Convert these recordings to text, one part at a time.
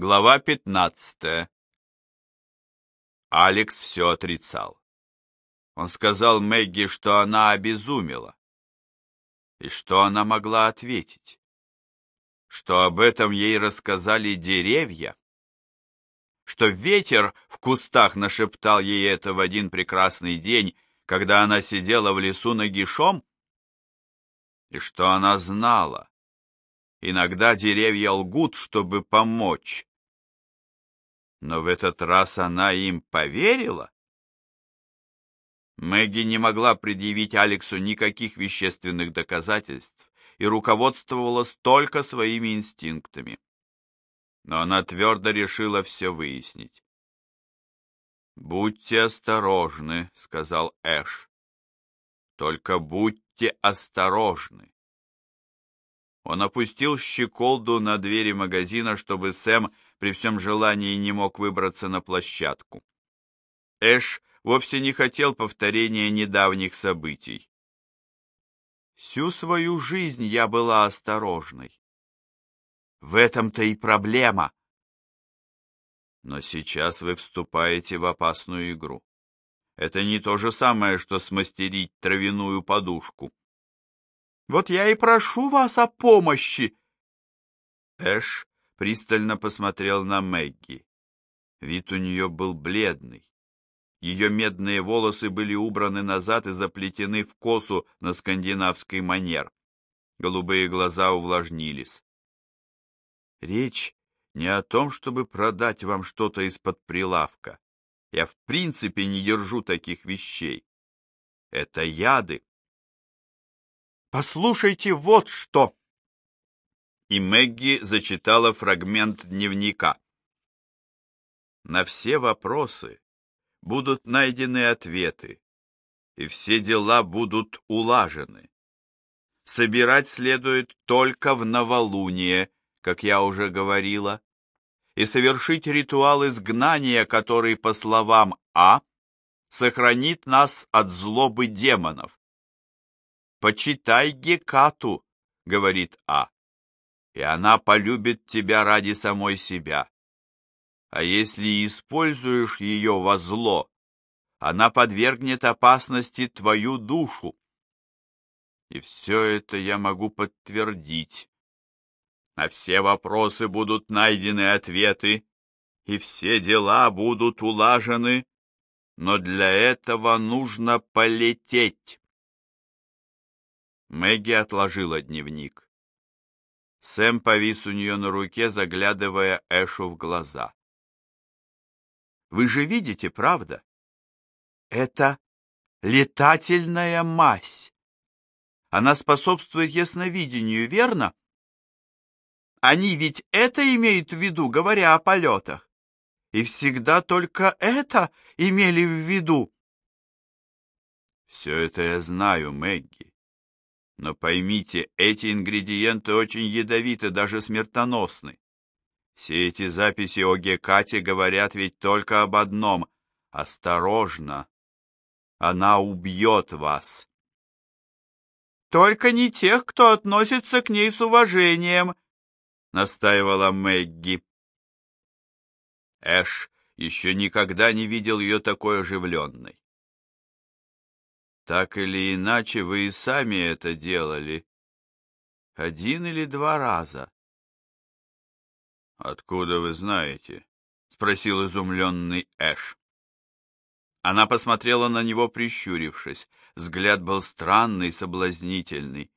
Глава 15. Алекс все отрицал. Он сказал Мэгги, что она обезумела. И что она могла ответить? Что об этом ей рассказали деревья? Что ветер в кустах нашептал ей это в один прекрасный день, когда она сидела в лесу нагишом? И что она знала? Иногда деревья лгут, чтобы помочь но в этот раз она им поверила? Мэгги не могла предъявить Алексу никаких вещественных доказательств и руководствовалась только своими инстинктами. Но она твердо решила все выяснить. «Будьте осторожны», — сказал Эш. «Только будьте осторожны». Он опустил щеколду на двери магазина, чтобы Сэм при всем желании не мог выбраться на площадку. Эш вовсе не хотел повторения недавних событий. Всю свою жизнь я была осторожной. В этом-то и проблема. Но сейчас вы вступаете в опасную игру. Это не то же самое, что смастерить травяную подушку. Вот я и прошу вас о помощи. Эш пристально посмотрел на Мэгги. Вид у нее был бледный. Ее медные волосы были убраны назад и заплетены в косу на скандинавский манер. Голубые глаза увлажнились. Речь не о том, чтобы продать вам что-то из-под прилавка. Я в принципе не держу таких вещей. Это яды. Послушайте вот что, и Мэгги зачитала фрагмент дневника. На все вопросы будут найдены ответы, и все дела будут улажены. Собирать следует только в новолуние, как я уже говорила, и совершить ритуал изгнания, который, по словам А, сохранит нас от злобы демонов. «Почитай Гекату», — говорит А и она полюбит тебя ради самой себя. А если используешь ее во зло, она подвергнет опасности твою душу. И все это я могу подтвердить. На все вопросы будут найдены ответы, и все дела будут улажены, но для этого нужно полететь. Мэгги отложила дневник. Сэм повис у нее на руке, заглядывая Эшу в глаза. «Вы же видите, правда? Это летательная мазь. Она способствует ясновидению, верно? Они ведь это имеют в виду, говоря о полетах. И всегда только это имели в виду. Все это я знаю, Мэгги. Но поймите, эти ингредиенты очень ядовиты, даже смертоносны. Все эти записи о Гекате говорят ведь только об одном — осторожно. Она убьет вас. Только не тех, кто относится к ней с уважением, — настаивала Мэгги. Эш еще никогда не видел ее такой оживленной. Так или иначе, вы и сами это делали. Один или два раза. Откуда вы знаете? Спросил изумленный Эш. Она посмотрела на него, прищурившись. Взгляд был странный, соблазнительный.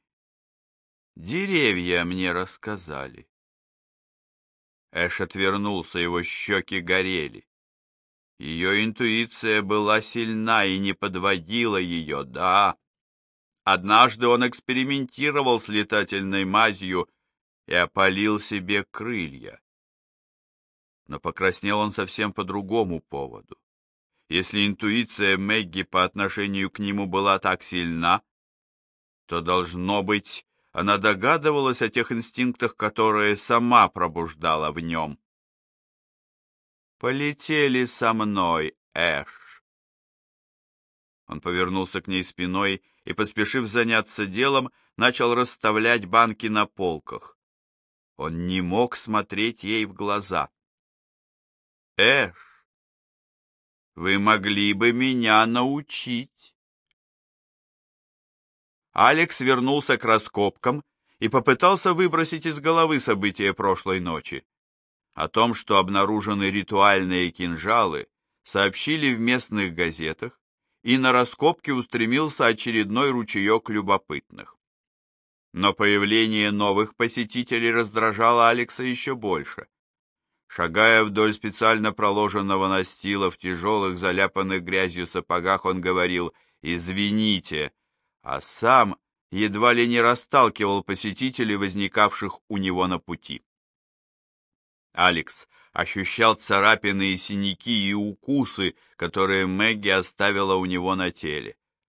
Деревья мне рассказали. Эш отвернулся, его щеки горели. Ее интуиция была сильна и не подводила ее, да. Однажды он экспериментировал с летательной мазью и опалил себе крылья. Но покраснел он совсем по другому поводу. Если интуиция Мэгги по отношению к нему была так сильна, то, должно быть, она догадывалась о тех инстинктах, которые сама пробуждала в нем. Полетели со мной, Эш. Он повернулся к ней спиной и, поспешив заняться делом, начал расставлять банки на полках. Он не мог смотреть ей в глаза. Эш, вы могли бы меня научить. Алекс вернулся к раскопкам и попытался выбросить из головы события прошлой ночи. О том, что обнаружены ритуальные кинжалы, сообщили в местных газетах, и на раскопки устремился очередной ручеек любопытных. Но появление новых посетителей раздражало Алекса еще больше. Шагая вдоль специально проложенного настила в тяжелых, заляпанных грязью сапогах, он говорил «Извините», а сам едва ли не расталкивал посетителей, возникавших у него на пути. Алекс ощущал царапины и синяки и укусы, которые Мэгги оставила у него на теле.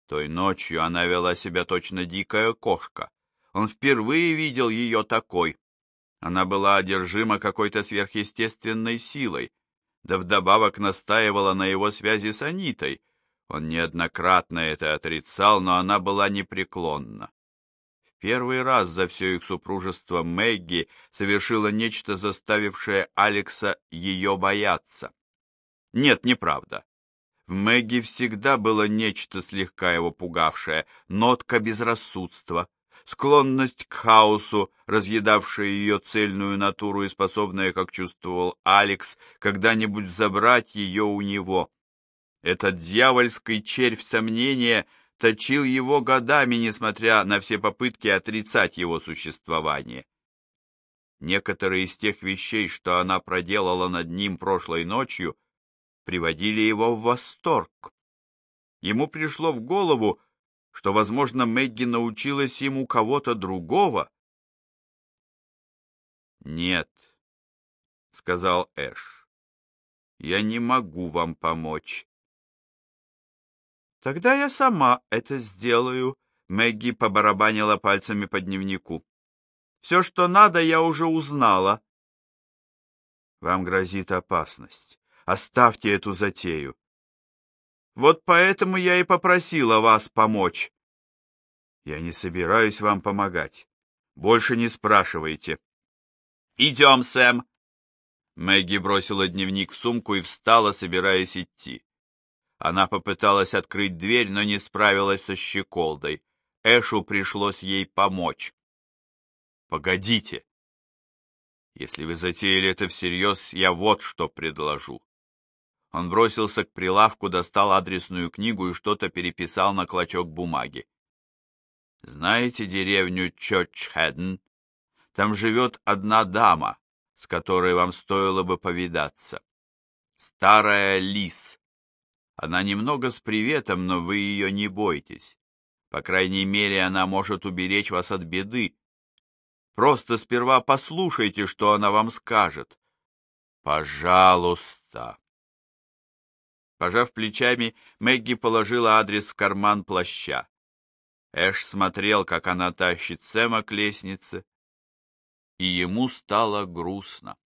Той ночью она вела себя точно дикая кошка. Он впервые видел ее такой. Она была одержима какой-то сверхъестественной силой, да вдобавок настаивала на его связи с Анитой. Он неоднократно это отрицал, но она была непреклонна. Первый раз за все их супружество Мэгги совершила нечто, заставившее Алекса ее бояться. Нет, неправда. В Мэгги всегда было нечто слегка его пугавшее, нотка безрассудства, склонность к хаосу, разъедавшая ее цельную натуру и способная, как чувствовал Алекс, когда-нибудь забрать ее у него. Этот дьявольский червь сомнения точил его годами, несмотря на все попытки отрицать его существование. Некоторые из тех вещей, что она проделала над ним прошлой ночью, приводили его в восторг. Ему пришло в голову, что, возможно, Мэгги научилась ему кого-то другого? «Нет», — сказал Эш, — «я не могу вам помочь». «Тогда я сама это сделаю», — Мэгги побарабанила пальцами по дневнику. «Все, что надо, я уже узнала». «Вам грозит опасность. Оставьте эту затею. Вот поэтому я и попросила вас помочь. Я не собираюсь вам помогать. Больше не спрашивайте. Идем, Сэм. Мэгги бросила дневник в сумку и встала, собираясь идти. Она попыталась открыть дверь, но не справилась со щеколдой. Эшу пришлось ей помочь. Погодите. Если вы затеяли это всерьез, я вот что предложу. Он бросился к прилавку, достал адресную книгу и что-то переписал на клочок бумаги. «Знаете деревню Чочхеден? Там живет одна дама, с которой вам стоило бы повидаться. Старая лис. Она немного с приветом, но вы ее не бойтесь. По крайней мере, она может уберечь вас от беды. Просто сперва послушайте, что она вам скажет. Пожалуйста. Пожав плечами, Мэгги положила адрес в карман плаща. Эш смотрел, как она тащит Сэма к лестнице, и ему стало грустно.